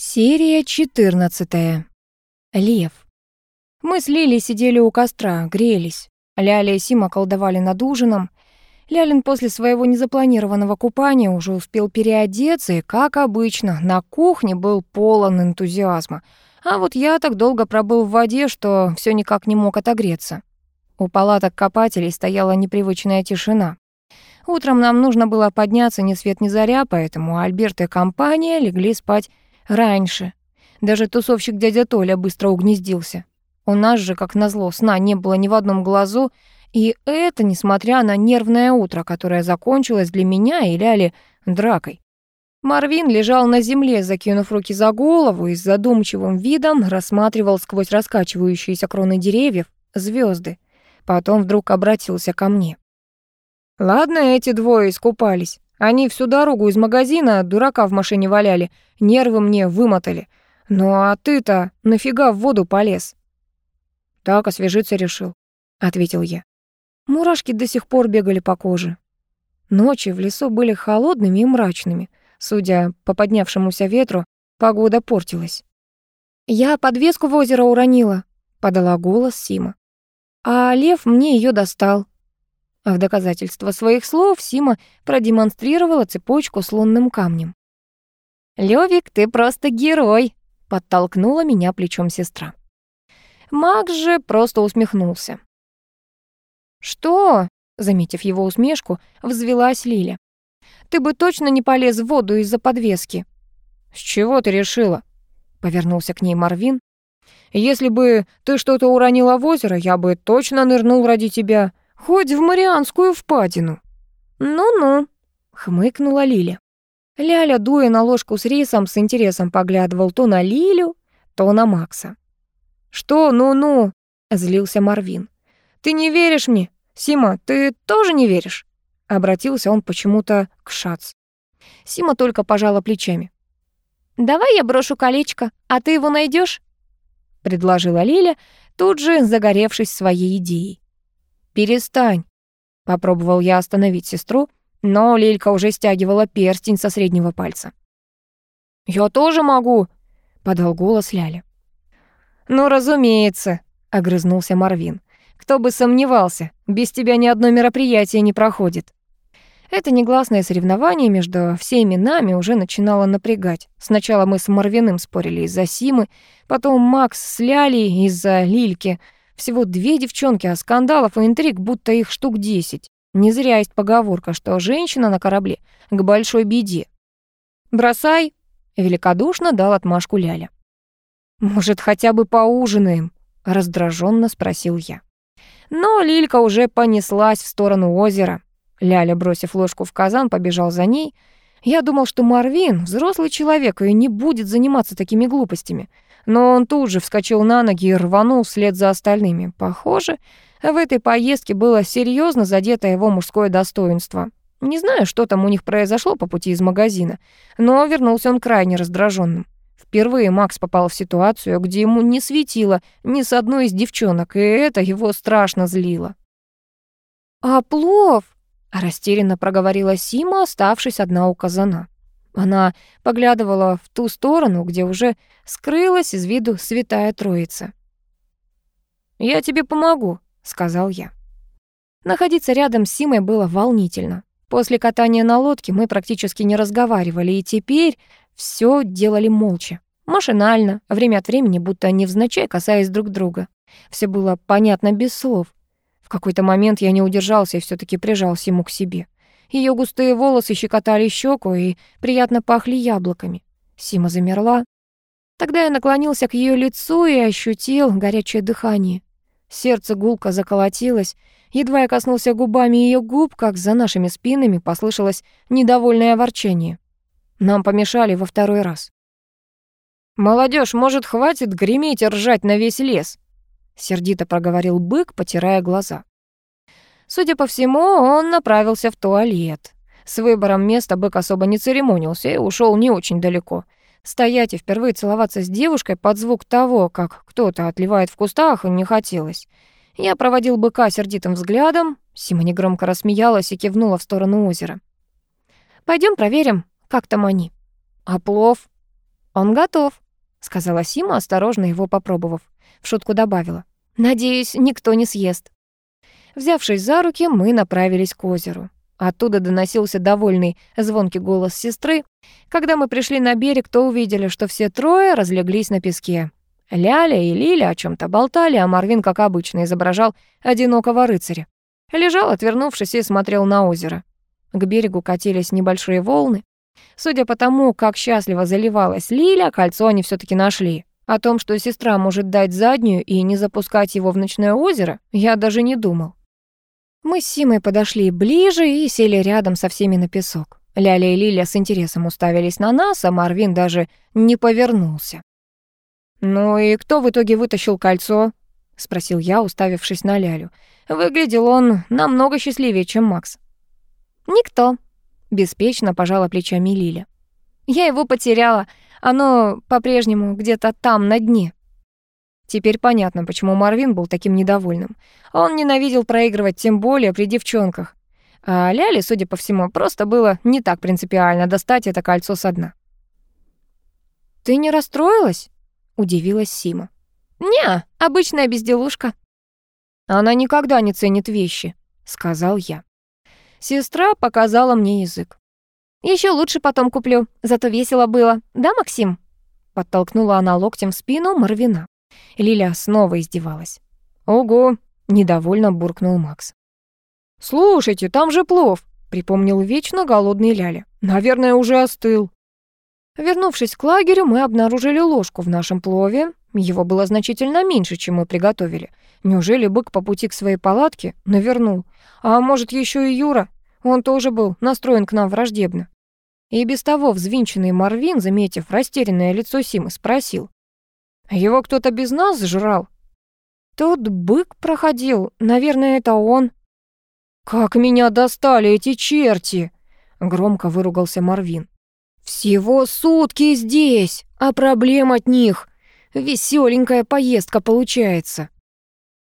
Серия 14. Лев. Мы с Лилей сидели у костра, грелись. Ляля и Сима колдовали над ужином. Лялин после своего незапланированного купания уже успел переодеться, и, как обычно, на кухне был полон энтузиазма. А вот я так долго пробыл в воде, что все никак не мог отогреться. У палаток копателей стояла непривычная тишина. Утром нам нужно было подняться ни свет ни заря, поэтому Альберт и компания легли спать Раньше. Даже тусовщик дядя Толя быстро угнездился. У нас же, как назло, сна не было ни в одном глазу, и это несмотря на нервное утро, которое закончилось для меня и Ляли дракой. Марвин лежал на земле, закинув руки за голову и с задумчивым видом рассматривал сквозь раскачивающиеся кроны деревьев звезды. Потом вдруг обратился ко мне. «Ладно, эти двое искупались. Они всю дорогу из магазина дурака в машине валяли, нервы мне вымотали. Ну а ты-то нафига в воду полез? Так освежиться решил, ответил я. Мурашки до сих пор бегали по коже. Ночи в лесу были холодными и мрачными. Судя по поднявшемуся ветру, погода портилась. «Я подвеску в озеро уронила», — подала голос Сима. «А лев мне ее достал». А в доказательство своих слов Сима продемонстрировала цепочку с лунным камнем. «Лёвик, ты просто герой!» — подтолкнула меня плечом сестра. Макс же просто усмехнулся. «Что?» — заметив его усмешку, взвелась Лиля. «Ты бы точно не полез в воду из-за подвески». «С чего ты решила?» — повернулся к ней Марвин. «Если бы ты что-то уронила в озеро, я бы точно нырнул ради тебя. Хоть в Марианскую впадину». «Ну-ну», — хмыкнула Лиля. Ляля, дуя на ложку с рисом, с интересом поглядывал то на Лилю, то на Макса. «Что ну-ну?» — злился Марвин. «Ты не веришь мне? Сима, ты тоже не веришь?» Обратился он почему-то к Шац. Сима только пожала плечами. «Давай я брошу колечко, а ты его найдешь? предложила Лиля, тут же загоревшись своей идеей. «Перестань!» — попробовал я остановить сестру, но Лилька уже стягивала перстень со среднего пальца. «Я тоже могу!» — подал голос Ляля. «Ну, разумеется!» — огрызнулся Марвин. «Кто бы сомневался, без тебя ни одно мероприятие не проходит». Это негласное соревнование между всеми нами уже начинало напрягать. Сначала мы с Марвиным спорили из-за Симы, потом Макс с Лялей из-за Лильки — всего две девчонки, а скандалов и интриг будто их штук десять. Не зря есть поговорка, что женщина на корабле к большой беде. «Бросай!» — великодушно дал отмашку Ляля. «Может, хотя бы поужинаем?» — раздраженно спросил я. Но Лилька уже понеслась в сторону озера. Ляля, бросив ложку в казан, побежал за ней. Я думал, что Марвин — взрослый человек и не будет заниматься такими глупостями — но он тут же вскочил на ноги и рванул вслед за остальными. Похоже, в этой поездке было серьезно задето его мужское достоинство. Не знаю, что там у них произошло по пути из магазина, но вернулся он крайне раздраженным. Впервые Макс попал в ситуацию, где ему не светило ни с одной из девчонок, и это его страшно злило. «А плов?» — растерянно проговорила Сима, оставшись одна у казана. Она поглядывала в ту сторону, где уже скрылась из виду святая троица. «Я тебе помогу», — сказал я. Находиться рядом с Симой было волнительно. После катания на лодке мы практически не разговаривали, и теперь все делали молча. Машинально, время от времени, будто невзначай касаясь друг друга. Все было понятно без слов. В какой-то момент я не удержался и все таки прижал Симу к себе. Ее густые волосы щекотали щеку и приятно пахли яблоками. Сима замерла. Тогда я наклонился к ее лицу и ощутил горячее дыхание. Сердце гулко заколотилось. Едва я коснулся губами ее губ, как за нашими спинами послышалось недовольное ворчание. Нам помешали во второй раз. «Молодежь, может, хватит греметь и ржать на весь лес?» — сердито проговорил бык, потирая глаза. Судя по всему, он направился в туалет. С выбором места бык особо не церемонился и ушел не очень далеко. Стоять и впервые целоваться с девушкой под звук того, как кто-то отливает в кустах, не хотелось. Я проводил быка сердитым взглядом. Сима негромко рассмеялась и кивнула в сторону озера. Пойдем проверим, как там они. А плов? «Он готов», — сказала Сима, осторожно его попробовав. В шутку добавила. «Надеюсь, никто не съест». Взявшись за руки, мы направились к озеру. Оттуда доносился довольный звонкий голос сестры. Когда мы пришли на берег, то увидели, что все трое разлеглись на песке. Ляля и Лиля о чем то болтали, а Марвин, как обычно, изображал одинокого рыцаря. Лежал, отвернувшись, и смотрел на озеро. К берегу катились небольшие волны. Судя по тому, как счастливо заливалась Лиля, кольцо они все таки нашли. О том, что сестра может дать заднюю и не запускать его в ночное озеро, я даже не думал. Мы с Симой подошли ближе и сели рядом со всеми на песок. Ляля и Лиля с интересом уставились на нас, а Марвин даже не повернулся. «Ну и кто в итоге вытащил кольцо?» — спросил я, уставившись на Лялю. Выглядел он намного счастливее, чем Макс. «Никто», — беспечно пожала плечами Лиля. «Я его потеряла. Оно по-прежнему где-то там, на дне». Теперь понятно, почему Марвин был таким недовольным. Он ненавидел проигрывать, тем более при девчонках. А Ляле, судя по всему, просто было не так принципиально достать это кольцо со дна. «Ты не расстроилась?» — удивилась Сима. «Не, обычная безделушка». «Она никогда не ценит вещи», — сказал я. Сестра показала мне язык. Еще лучше потом куплю, зато весело было. Да, Максим?» Подтолкнула она локтем в спину Марвина. Лиля снова издевалась. «Ого!» — недовольно буркнул Макс. «Слушайте, там же плов!» — припомнил вечно голодный Ляля. «Наверное, уже остыл». Вернувшись к лагерю, мы обнаружили ложку в нашем плове. Его было значительно меньше, чем мы приготовили. Неужели бык по пути к своей палатке навернул? А может, еще и Юра? Он тоже был настроен к нам враждебно. И без того взвинченный Марвин, заметив растерянное лицо Симы, спросил. Его кто-то без нас сжрал? Тот бык проходил, наверное, это он. Как меня достали эти черти! Громко выругался Марвин. Всего сутки здесь, а проблем от них. Веселенькая поездка получается.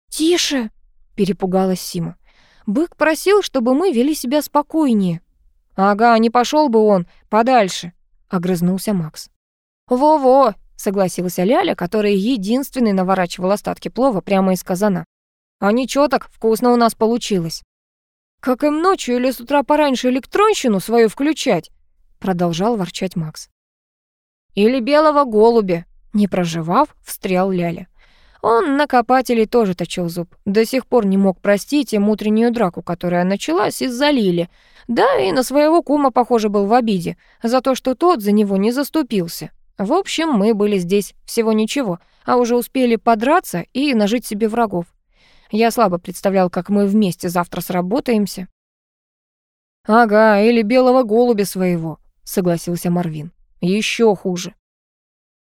Тише, перепугалась Сима. Бык просил, чтобы мы вели себя спокойнее. Ага, не пошел бы он подальше, огрызнулся Макс. Во-во, согласился Ляля, который единственный наворачивал остатки плова прямо из казана. А ничего так вкусно у нас получилось. Как им ночью или с утра пораньше электронщину свою включать? Продолжал ворчать Макс. Или белого голубя, не проживав, встрял Ляля. Он на копателей тоже точил зуб. До сих пор не мог простить им утреннюю драку, которая началась из-за Лили. Да, и на своего кума, похоже, был в обиде за то, что тот за него не заступился. В общем, мы были здесь всего ничего, а уже успели подраться и нажить себе врагов. Я слабо представлял, как мы вместе завтра сработаемся. «Ага, или белого голубя своего», — согласился Марвин. Еще хуже».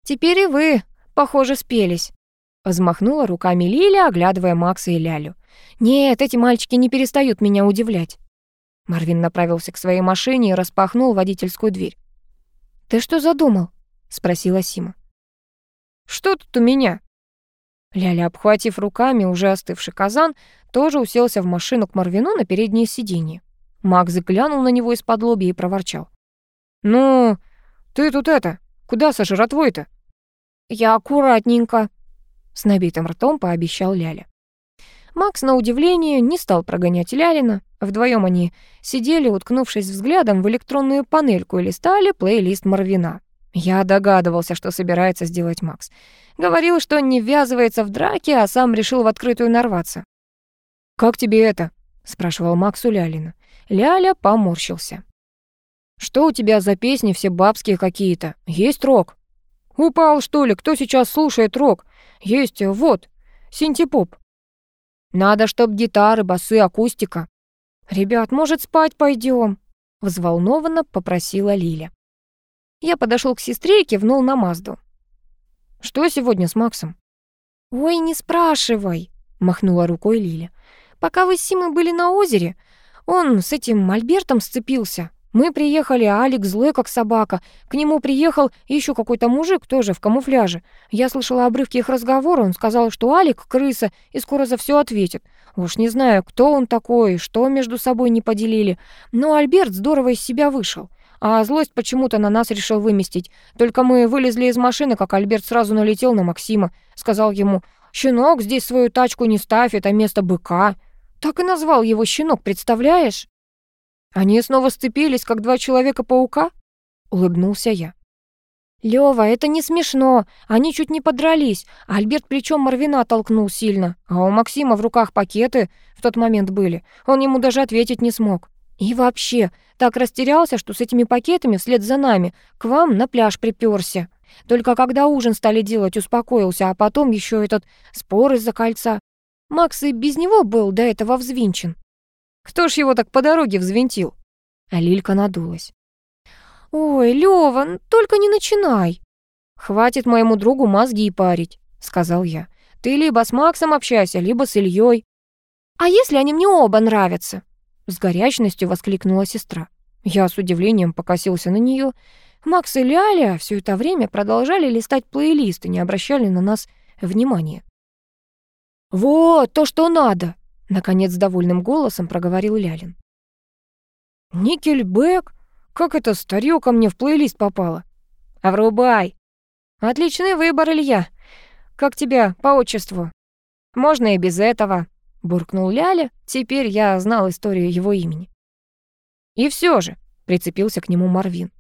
«Теперь и вы, похоже, спелись», — взмахнула руками Лиля, оглядывая Макса и Лялю. «Нет, эти мальчики не перестают меня удивлять». Марвин направился к своей машине и распахнул водительскую дверь. «Ты что задумал?» — спросила Сима. «Что тут у меня?» Ляля, обхватив руками уже остывший казан, тоже уселся в машину к Марвину на переднее сиденье. Макс заглянул на него из-под лоби и проворчал. «Ну, ты тут это, куда со жратвой-то?» «Я аккуратненько», — с набитым ртом пообещал Ляля. Макс, на удивление, не стал прогонять Лялина. Вдвоем они сидели, уткнувшись взглядом в электронную панельку и листали плейлист Марвина. Я догадывался, что собирается сделать Макс. Говорил, что не ввязывается в драки, а сам решил в открытую нарваться. «Как тебе это?» — спрашивал Макс у Лялина. Ляля поморщился. «Что у тебя за песни все бабские какие-то? Есть рок?» «Упал, что ли? Кто сейчас слушает рок? Есть, вот, синтепоп». «Надо, чтоб гитары, басы, акустика». «Ребят, может, спать пойдем? взволнованно попросила Лиля. Я подошел к сестре и кивнул на Мазду. «Что сегодня с Максом?» «Ой, не спрашивай», — махнула рукой Лиля. «Пока вы с Симой были на озере, он с этим Альбертом сцепился. Мы приехали, а Алекс злой, как собака. К нему приехал еще какой-то мужик, тоже в камуфляже. Я слышала обрывки их разговора, он сказал, что Алик — крыса и скоро за все ответит. Уж не знаю, кто он такой, что между собой не поделили, но Альберт здорово из себя вышел. А злость почему-то на нас решил выместить. Только мы вылезли из машины, как Альберт сразу налетел на Максима. Сказал ему, «Щенок здесь свою тачку не ставь, это место быка». Так и назвал его щенок, представляешь? Они снова сцепились, как два человека-паука? Улыбнулся я. «Лёва, это не смешно. Они чуть не подрались. Альберт плечом Марвина толкнул сильно, а у Максима в руках пакеты в тот момент были. Он ему даже ответить не смог. И вообще, так растерялся, что с этими пакетами вслед за нами к вам на пляж припёрся. Только когда ужин стали делать, успокоился, а потом еще этот спор из-за кольца. Макс и без него был до этого взвинчен. Кто ж его так по дороге взвинтил? А Лилька надулась. «Ой, Лёва, только не начинай!» «Хватит моему другу мозги парить», — сказал я. «Ты либо с Максом общайся, либо с Ильей». «А если они мне оба нравятся?» С горячностью воскликнула сестра. Я с удивлением покосился на нее. Макс и Ляля все это время продолжали листать плейлисты, не обращали на нас внимания. «Вот то, что надо!» — наконец довольным голосом проговорил Лялин. «Никельбэк? Как это старьё ко мне в плейлист попало? А! Отличный выбор, Илья. Как тебя по отчеству? Можно и без этого, буркнул Ляля. Теперь я знал историю его имени. И все же, прицепился к нему Марвин.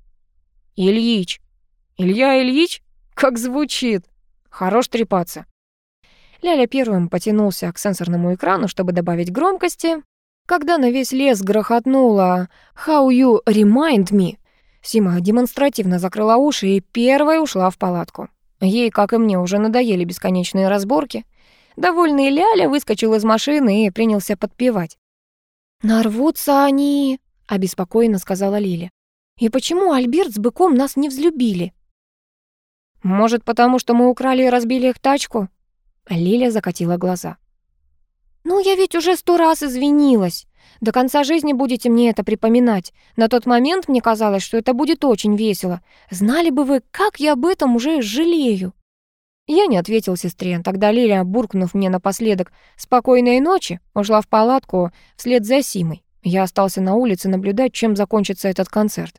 Ильич. Илья Ильич? Как звучит. Хорош трепаться. Ляля первым потянулся к сенсорному экрану, чтобы добавить громкости, когда на весь лес грохотнуло «How you remind me», Сима демонстративно закрыла уши и первой ушла в палатку. Ей, как и мне, уже надоели бесконечные разборки. Довольный Ляля выскочил из машины и принялся подпевать. «Нарвутся они», — обеспокоенно сказала Лиля. «И почему Альберт с быком нас не взлюбили?» «Может, потому что мы украли и разбили их тачку?» Лиля закатила глаза. «Ну, я ведь уже сто раз извинилась. До конца жизни будете мне это припоминать. На тот момент мне казалось, что это будет очень весело. Знали бы вы, как я об этом уже жалею». Я не ответил сестре. Тогда Лиля, буркнув мне напоследок «спокойной ночи», ушла в палатку вслед за Симой. Я остался на улице наблюдать, чем закончится этот концерт.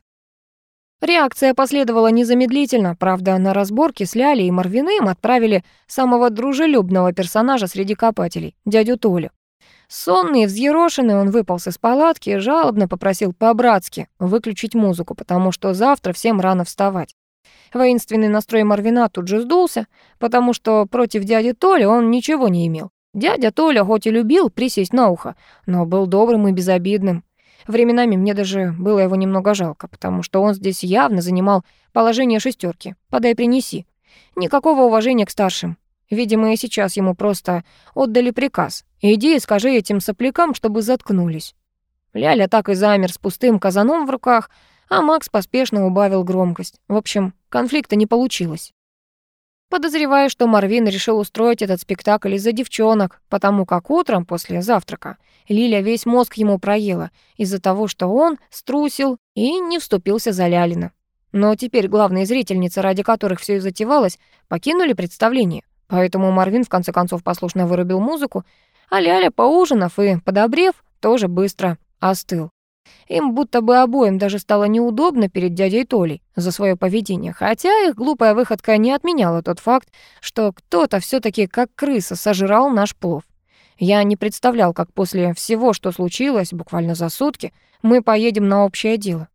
Реакция последовала незамедлительно, правда, на разборке с Лялей и Марвиным отправили самого дружелюбного персонажа среди копателей, дядю Толю. Сонный и взъерошенный он выполз из палатки и жалобно попросил по-братски выключить музыку, потому что завтра всем рано вставать. Воинственный настрой Марвина тут же сдулся, потому что против дяди Толи он ничего не имел. Дядя Толя хоть и любил присесть на ухо, но был добрым и безобидным. Временами мне даже было его немного жалко, потому что он здесь явно занимал положение шестерки. Подай, принеси. Никакого уважения к старшим. Видимо, и сейчас ему просто отдали приказ. Иди и скажи этим соплякам, чтобы заткнулись. Ляля так и замер с пустым казаном в руках, а Макс поспешно убавил громкость. В общем, конфликта не получилось. Подозреваю, что Марвин решил устроить этот спектакль из-за девчонок, потому как утром после завтрака Лиля весь мозг ему проела из-за того, что он струсил и не вступился за Лялина. Но теперь главные зрительницы, ради которых все и затевалось, покинули представление. Поэтому Марвин в конце концов послушно вырубил музыку, а Ляля, поужинав и подобрев, тоже быстро остыл. Им будто бы обоим даже стало неудобно перед дядей Толей за свое поведение, хотя их глупая выходка не отменяла тот факт, что кто-то все таки как крыса сожрал наш плов. Я не представлял, как после всего, что случилось, буквально за сутки, мы поедем на общее дело.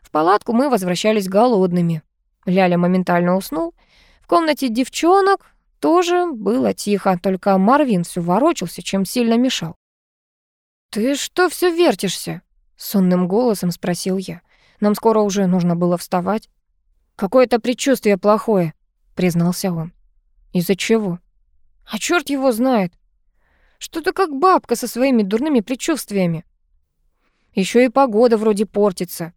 В палатку мы возвращались голодными. Ляля моментально уснул. В комнате девчонок тоже было тихо, только Марвин все ворочался, чем сильно мешал. «Ты что все вертишься?» Сонным голосом спросил я. Нам скоро уже нужно было вставать. «Какое-то предчувствие плохое», — признался он. «Из-за чего?» «А черт его знает. Что-то как бабка со своими дурными предчувствиями. Еще и погода вроде портится.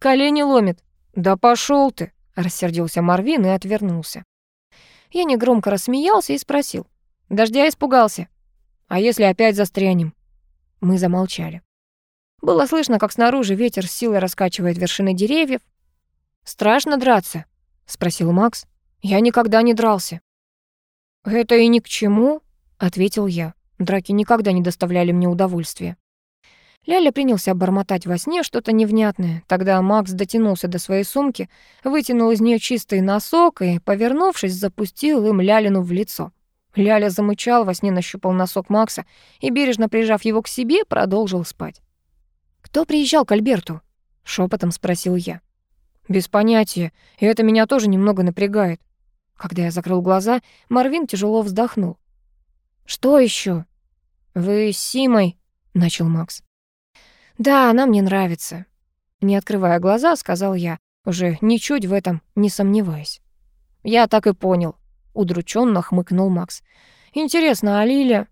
Колени ломит. Да пошел ты!» — рассердился Марвин и отвернулся. Я негромко рассмеялся и спросил. «Дождя испугался? А если опять застрянем?» Мы замолчали. Было слышно, как снаружи ветер с силой раскачивает вершины деревьев. «Страшно драться?» — спросил Макс. «Я никогда не дрался». «Это и ни к чему», — ответил я. Драки никогда не доставляли мне удовольствия. Ляля принялся бормотать во сне что-то невнятное. Тогда Макс дотянулся до своей сумки, вытянул из нее чистый носок и, повернувшись, запустил им Лялину в лицо. Ляля замычал, во сне нащупал носок Макса и, бережно прижав его к себе, продолжил спать. «Кто приезжал к Альберту?» — шепотом спросил я. «Без понятия, и это меня тоже немного напрягает». Когда я закрыл глаза, Марвин тяжело вздохнул. «Что еще? «Вы с Симой», — начал Макс. «Да, она мне нравится», — не открывая глаза, сказал я, уже ничуть в этом не сомневаясь. «Я так и понял», — удрученно хмыкнул Макс. «Интересно, а Лиля?»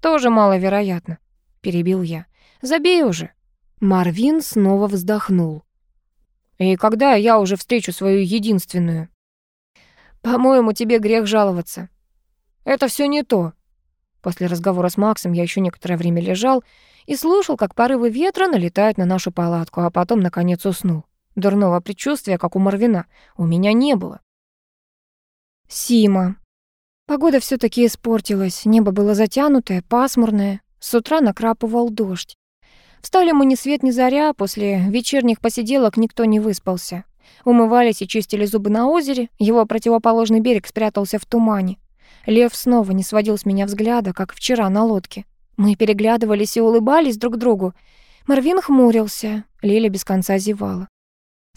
«Тоже маловероятно», — перебил я. «Забей уже». Марвин снова вздохнул. «И когда я уже встречу свою единственную?» «По-моему, тебе грех жаловаться». «Это все не то». После разговора с Максом я еще некоторое время лежал и слушал, как порывы ветра налетают на нашу палатку, а потом, наконец, уснул. Дурного предчувствия, как у Марвина, у меня не было. Сима. Погода все таки испортилась, небо было затянутое, пасмурное, с утра накрапывал дождь. Встали мы ни свет ни заря, после вечерних посиделок никто не выспался. Умывались и чистили зубы на озере, его противоположный берег спрятался в тумане. Лев снова не сводил с меня взгляда, как вчера на лодке. Мы переглядывались и улыбались друг другу. Марвин хмурился, Лиля без конца зевала.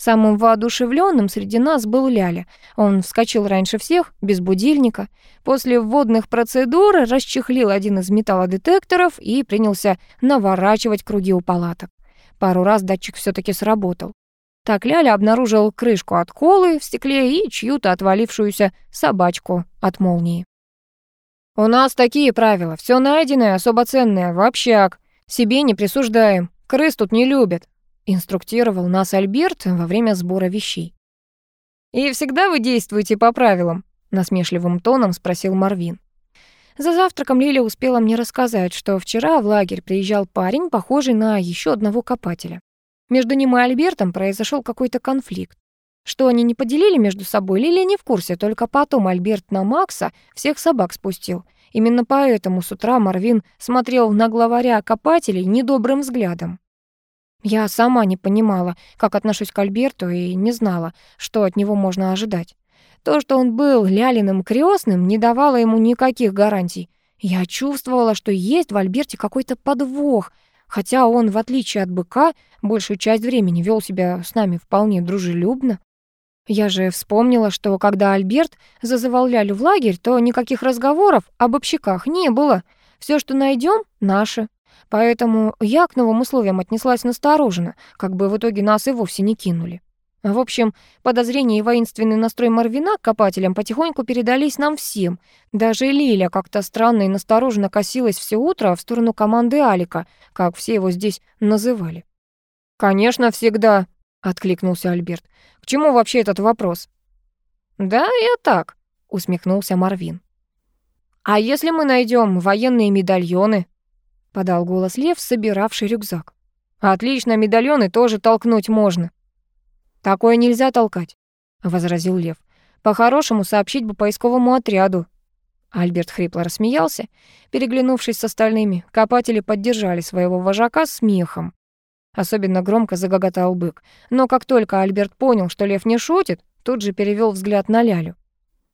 Самым воодушевленным среди нас был Ляля. Он вскочил раньше всех, без будильника. После вводных процедур расчехлил один из металлодетекторов и принялся наворачивать круги у палаток. Пару раз датчик все таки сработал. Так Ляля обнаружил крышку от колы в стекле и чью-то отвалившуюся собачку от молнии. «У нас такие правила. Все найденное, особо ценное, в общак. Себе не присуждаем. Крыс тут не любят», — инструктировал нас Альберт во время сбора вещей. «И всегда вы действуете по правилам?» — насмешливым тоном спросил Марвин. За завтраком Лиля успела мне рассказать, что вчера в лагерь приезжал парень, похожий на еще одного копателя. Между ним и Альбертом произошел какой-то конфликт. Что они не поделили между собой, Лилия не в курсе, только потом Альберт на Макса всех собак спустил. Именно поэтому с утра Марвин смотрел на главаря копателей недобрым взглядом. Я сама не понимала, как отношусь к Альберту, и не знала, что от него можно ожидать. То, что он был Лялиным крестным, не давало ему никаких гарантий. Я чувствовала, что есть в Альберте какой-то подвох, хотя он, в отличие от быка, большую часть времени вел себя с нами вполне дружелюбно. Я же вспомнила, что когда Альберт зазывал Лялю в лагерь, то никаких разговоров об общаках не было. Все, что найдем, наше. Поэтому я к новым условиям отнеслась настороженно, как бы в итоге нас и вовсе не кинули. В общем, подозрения и воинственный настрой Марвина к копателям потихоньку передались нам всем. Даже Лиля как-то странно и настороженно косилась все утро в сторону команды Алика, как все его здесь называли. «Конечно, всегда», откликнулся Альберт. К чему вообще этот вопрос? Да, я так, усмехнулся Марвин. А если мы найдем военные медальоны? Подал голос Лев, собиравший рюкзак. Отлично, медальоны тоже толкнуть можно. Такое нельзя толкать, возразил Лев. По-хорошему сообщить бы поисковому отряду. Альберт хрипло рассмеялся. Переглянувшись с остальными, копатели поддержали своего вожака смехом. Особенно громко загоготал бык. Но как только Альберт понял, что лев не шутит, тут же перевел взгляд на Лялю.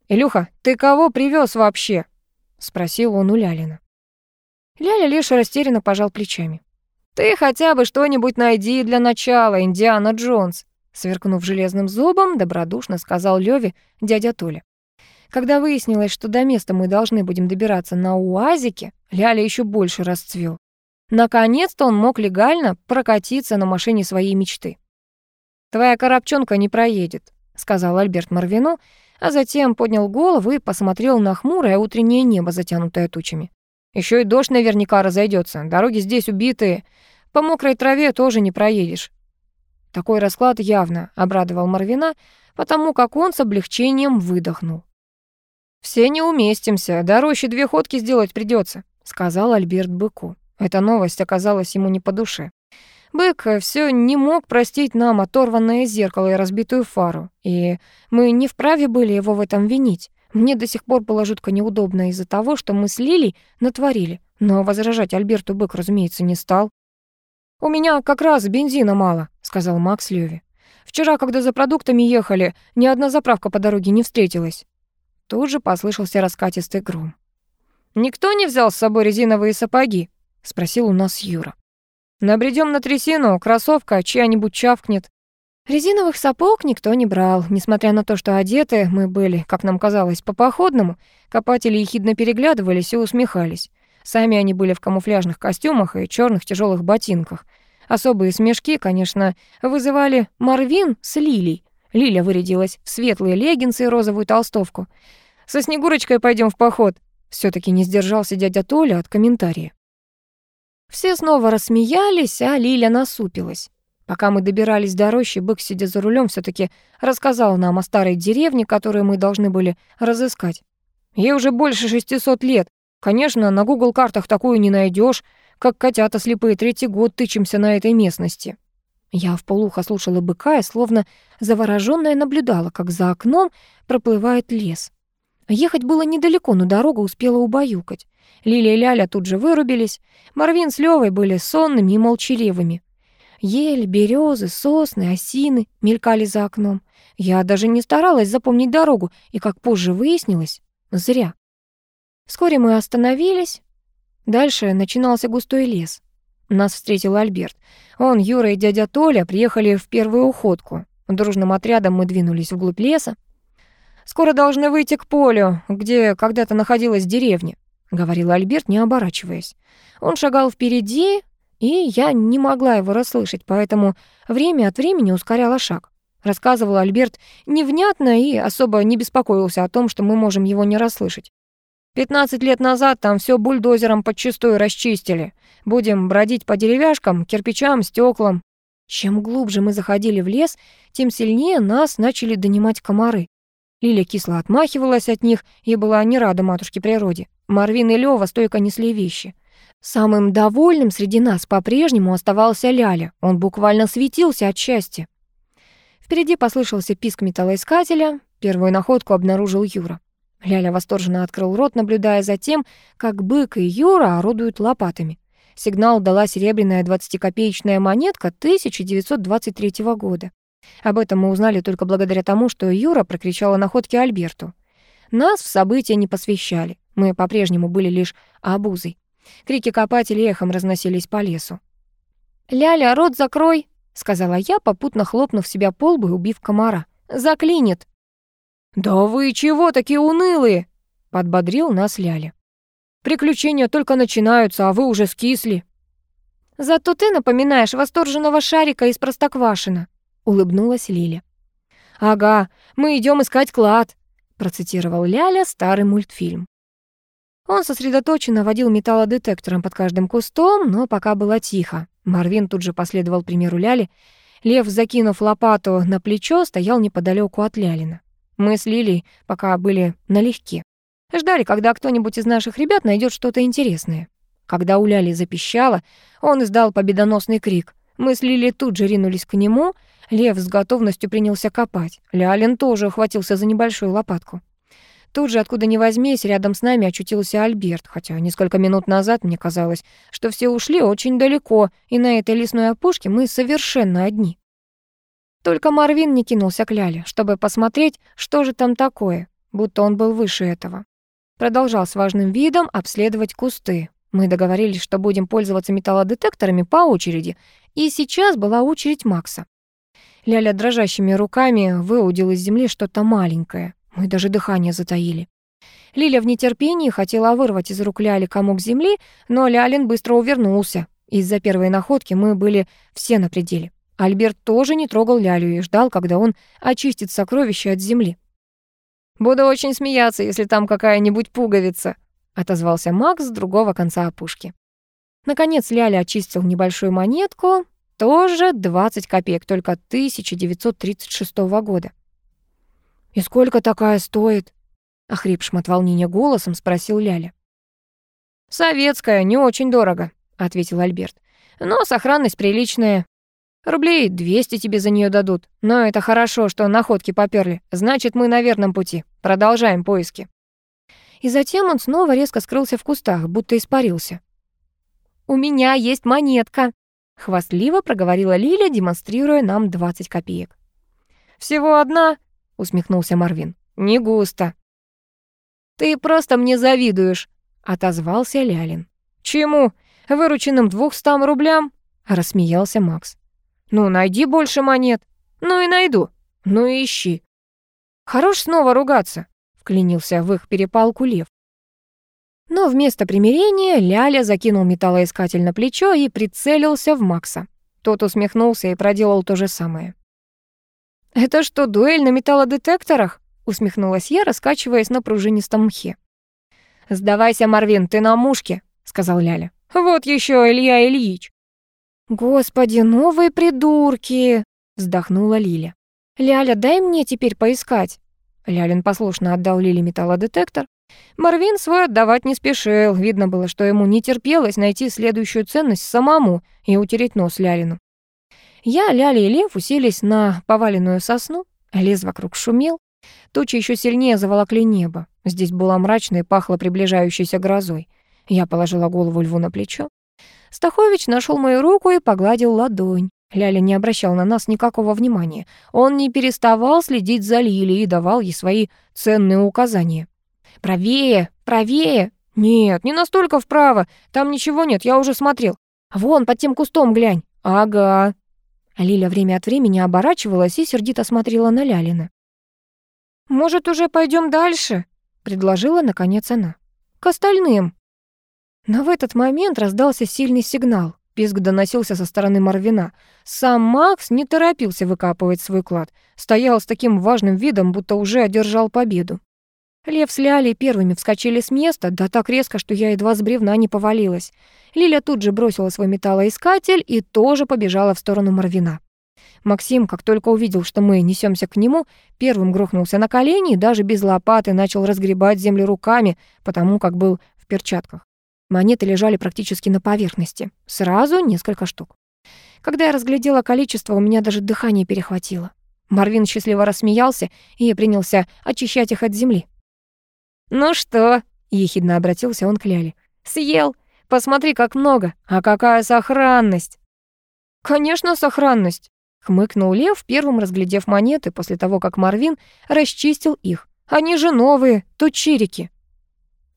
«Илюха, ты кого привез вообще?» — спросил он у Лялина. Ляля лишь растерянно пожал плечами. «Ты хотя бы что-нибудь найди для начала, Индиана Джонс», сверкнув железным зубом, добродушно сказал Леве дядя Толя. Когда выяснилось, что до места мы должны будем добираться на УАЗике, Ляля еще больше расцвел. Наконец-то он мог легально прокатиться на машине своей мечты. «Твоя коробчонка не проедет», — сказал Альберт Марвину, а затем поднял голову и посмотрел на хмурое утреннее небо, затянутое тучами. Еще и дождь наверняка разойдется. Дороги здесь убитые. По мокрой траве тоже не проедешь». Такой расклад явно обрадовал Марвина, потому как он с облегчением выдохнул. «Все не уместимся, дороже две ходки сделать придется, сказал Альберт быку. Эта новость оказалась ему не по душе. Бык все не мог простить нам оторванное зеркало и разбитую фару, и мы не вправе были его в этом винить. Мне до сих пор было жутко неудобно из-за того, что мы с Лилей натворили, но возражать Альберту Бык, разумеется, не стал. «У меня как раз бензина мало», — сказал Макс Леви. «Вчера, когда за продуктами ехали, ни одна заправка по дороге не встретилась». Тут же послышался раскатистый гром. «Никто не взял с собой резиновые сапоги?» — спросил у нас Юра. «Набредем на трясину, кроссовка чья-нибудь чавкнет». Резиновых сапог никто не брал, несмотря на то, что одеты мы были, как нам казалось, по-походному. Копатели ехидно переглядывались и усмехались. Сами они были в камуфляжных костюмах и черных тяжелых ботинках. Особые смешки, конечно, вызывали Марвин с Лилей. Лиля вырядилась в светлые леггинсы и розовую толстовку. «Со Снегурочкой пойдем в поход», — все таки не сдержался дядя Толя от комментария. Все снова рассмеялись, а Лиля насупилась. Пока мы добирались до рощи, бык, сидя за рулем, все таки рассказал нам о старой деревне, которую мы должны были разыскать. Ей уже больше 600 лет. Конечно, на Google картах такую не найдешь, как котята слепые третий год тычемся на этой местности. Я вполуха слушала быка и словно заворожённая наблюдала, как за окном проплывает лес. Ехать было недалеко, но дорога успела убаюкать. Лилия и Ляля тут же вырубились. Марвин с Левой были сонными и молчаливыми. Ель, березы, сосны, осины мелькали за окном. Я даже не старалась запомнить дорогу, и, как позже выяснилось, зря. Вскоре мы остановились. Дальше начинался густой лес. Нас встретил Альберт. Он, Юра и дядя Толя приехали в первую уходку. Дружным отрядом мы двинулись вглубь леса. «Скоро должны выйти к полю, где когда-то находилась деревня», — говорил Альберт, не оборачиваясь. Он шагал впереди, и я не могла его расслышать, поэтому время от времени ускоряла шаг. Рассказывал Альберт невнятно и особо не беспокоился о том, что мы можем его не расслышать. «Пятнадцать лет назад там все бульдозером подчистую расчистили. Будем бродить по деревяшкам, кирпичам, стеклам. Чем глубже мы заходили в лес, тем сильнее нас начали донимать комары. Лиля кисло отмахивалась от них и была не рада матушке природе. Марвин и Лёва стойко несли вещи. Самым довольным среди нас по-прежнему оставался Ляля. Он буквально светился от счастья. Впереди послышался писк металлоискателя. Первую находку обнаружил Юра. Ляля восторженно открыл рот, наблюдая за тем, как бык и Юра орудуют лопатами. Сигнал дала серебряная 20-копеечная монетка 1923 года. Об этом мы узнали только благодаря тому, что Юра прокричала находки Альберту. Нас в события не посвящали. Мы по-прежнему были лишь обузой. Крики копателей эхом разносились по лесу. «Ляля, рот закрой!» — сказала я, попутно хлопнув себя по лбу и убив комара. «Заклинит!» «Да вы чего такие унылые?» — подбодрил нас Ляля. «Приключения только начинаются, а вы уже скисли». «Зато ты напоминаешь восторженного шарика из Простоквашина», — улыбнулась Лиля. «Ага, мы идем искать клад», — процитировал Ляля старый мультфильм. Он сосредоточенно водил металлодетектором под каждым кустом, но пока было тихо. Марвин тут же последовал примеру Ляли. Лев, закинув лопату на плечо, стоял неподалеку от Лялина. Мы с Лилей пока были налегке. Ждали, когда кто-нибудь из наших ребят найдет что-то интересное. Когда у Ляли запищало, он издал победоносный крик. Мы с Лилей тут же ринулись к нему. Лев с готовностью принялся копать. Лялин тоже ухватился за небольшую лопатку. Тут же, откуда ни возьмись, рядом с нами очутился Альберт, хотя несколько минут назад мне казалось, что все ушли очень далеко, и на этой лесной опушке мы совершенно одни. Только Марвин не кинулся к Ляле, чтобы посмотреть, что же там такое, будто он был выше этого. Продолжал с важным видом обследовать кусты. Мы договорились, что будем пользоваться металлодетекторами по очереди, и сейчас была очередь Макса. Ляля дрожащими руками выудил из земли что-то маленькое. Мы даже дыхание затаили. Лиля в нетерпении хотела вырвать из рук Ляли комок земли, но Лялин быстро увернулся. Из-за первой находки мы были все на пределе. Альберт тоже не трогал Лялю и ждал, когда он очистит сокровища от земли. «Буду очень смеяться, если там какая-нибудь пуговица», отозвался Макс с другого конца опушки. Наконец Ляля очистил небольшую монетку, тоже 20 копеек, только 1936 года. «И сколько такая стоит?» — охрипшим от волнения голосом спросил Ляля. «Советская, не очень дорого», — ответил Альберт. «Но сохранность приличная. Рублей 200 тебе за нее дадут. Но это хорошо, что находки попёрли. Значит, мы на верном пути. Продолжаем поиски». И затем он снова резко скрылся в кустах, будто испарился. «У меня есть монетка», Хвастливо проговорила Лиля, демонстрируя нам 20 копеек. «Всего одна?» — усмехнулся Марвин. «Не густо». «Ты просто мне завидуешь», — отозвался Лялин. «Чему? Вырученным двухстам рублям?» — рассмеялся Макс. «Ну, найди больше монет». «Ну и найду. Ну и ищи». «Хорош снова ругаться», — вклинился в их перепалку Лев. Но вместо примирения Ляля закинул металлоискатель на плечо и прицелился в Макса. Тот усмехнулся и проделал то же самое. «Это что, дуэль на металлодетекторах?» — усмехнулась я, раскачиваясь на пружинистом мхе. «Сдавайся, Марвин, ты на мушке», — сказал Ляля. «Вот еще Илья Ильич». «Господи, новые придурки!» — вздохнула Лиля. «Ляля, дай мне теперь поискать». Лялин послушно отдал Лиле металлодетектор, Марвин свой отдавать не спешил. Видно было, что ему не терпелось найти следующую ценность самому и утереть нос Лялину. Я, Ляля и Лев уселись на поваленную сосну. Лес вокруг шумел. Тучи еще сильнее заволокли небо. Здесь было мрачно и пахло приближающейся грозой. Я положила голову льву на плечо. Стахович нашел мою руку и погладил ладонь. Ляля не обращал на нас никакого внимания. Он не переставал следить за Лилией и давал ей свои ценные указания. «Правее! Правее!» «Нет, не настолько вправо. Там ничего нет, я уже смотрел. Вон, под тем кустом глянь». «Ага». Лиля время от времени оборачивалась и сердито смотрела на Лялина. «Может, уже пойдем дальше?» — предложила, наконец, она. «К остальным». Но в этот момент раздался сильный сигнал. Писк доносился со стороны Марвина. Сам Макс не торопился выкапывать свой клад. Стоял с таким важным видом, будто уже одержал победу. Лев с Лялей первыми вскочили с места, да так резко, что я едва с бревна не повалилась. Лиля тут же бросила свой металлоискатель и тоже побежала в сторону Марвина. Максим, как только увидел, что мы несемся к нему, первым грохнулся на колени и даже без лопаты начал разгребать землю руками, потому как был в перчатках. Монеты лежали практически на поверхности. Сразу несколько штук. Когда я разглядела количество, у меня даже дыхание перехватило. Марвин счастливо рассмеялся и принялся очищать их от земли. «Ну что?» — ехидно обратился он к Ляле. «Съел? Посмотри, как много! А какая сохранность!» «Конечно, сохранность!» — хмыкнул Лев, первым разглядев монеты после того, как Марвин расчистил их. «Они же новые, тут чирики!»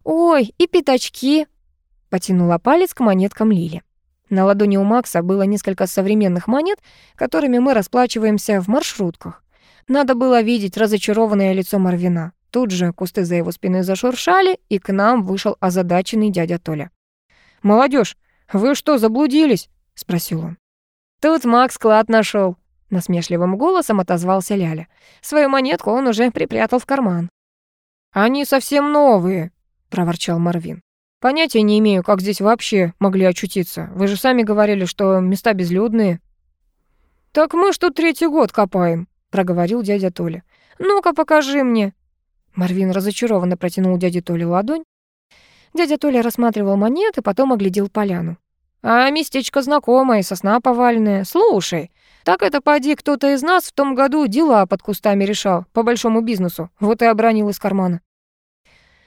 «Ой, и пятачки!» — потянула палец к монеткам Лили. На ладони у Макса было несколько современных монет, которыми мы расплачиваемся в маршрутках. Надо было видеть разочарованное лицо Марвина. Тут же кусты за его спиной зашуршали, и к нам вышел озадаченный дядя Толя. «Молодежь, вы что, заблудились?» — спросил он. «Тут Макс клад нашел, насмешливым голосом отозвался Ляля. Свою монетку он уже припрятал в карман. «Они совсем новые», — проворчал Марвин. «Понятия не имею, как здесь вообще могли очутиться. Вы же сами говорили, что места безлюдные». «Так мы ж тут третий год копаем», — проговорил дядя Толя. «Ну-ка, покажи мне». Марвин разочарованно протянул дяде Толе ладонь. Дядя Толя рассматривал монеты, потом оглядел поляну. «А местечко знакомое, сосна поваленная. Слушай, так это поди кто-то из нас в том году дела под кустами решал, по большому бизнесу. Вот и обронил из кармана».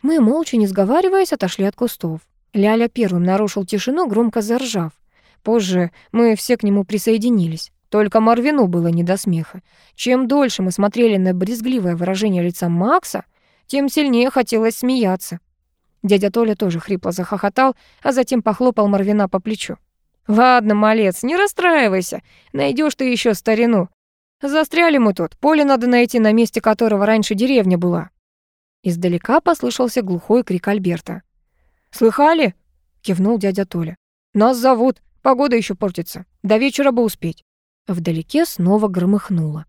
Мы, молча, не сговариваясь, отошли от кустов. Ляля первым нарушил тишину, громко заржав. Позже мы все к нему присоединились. Только Марвину было не до смеха. Чем дольше мы смотрели на брезгливое выражение лица Макса, тем сильнее хотелось смеяться. Дядя Толя тоже хрипло захохотал, а затем похлопал Марвина по плечу. «Ладно, малец, не расстраивайся, найдешь ты еще старину. Застряли мы тут, поле надо найти, на месте которого раньше деревня была». Издалека послышался глухой крик Альберта. «Слыхали?» — кивнул дядя Толя. «Нас зовут, погода еще портится, до вечера бы успеть». Вдалеке снова громыхнуло.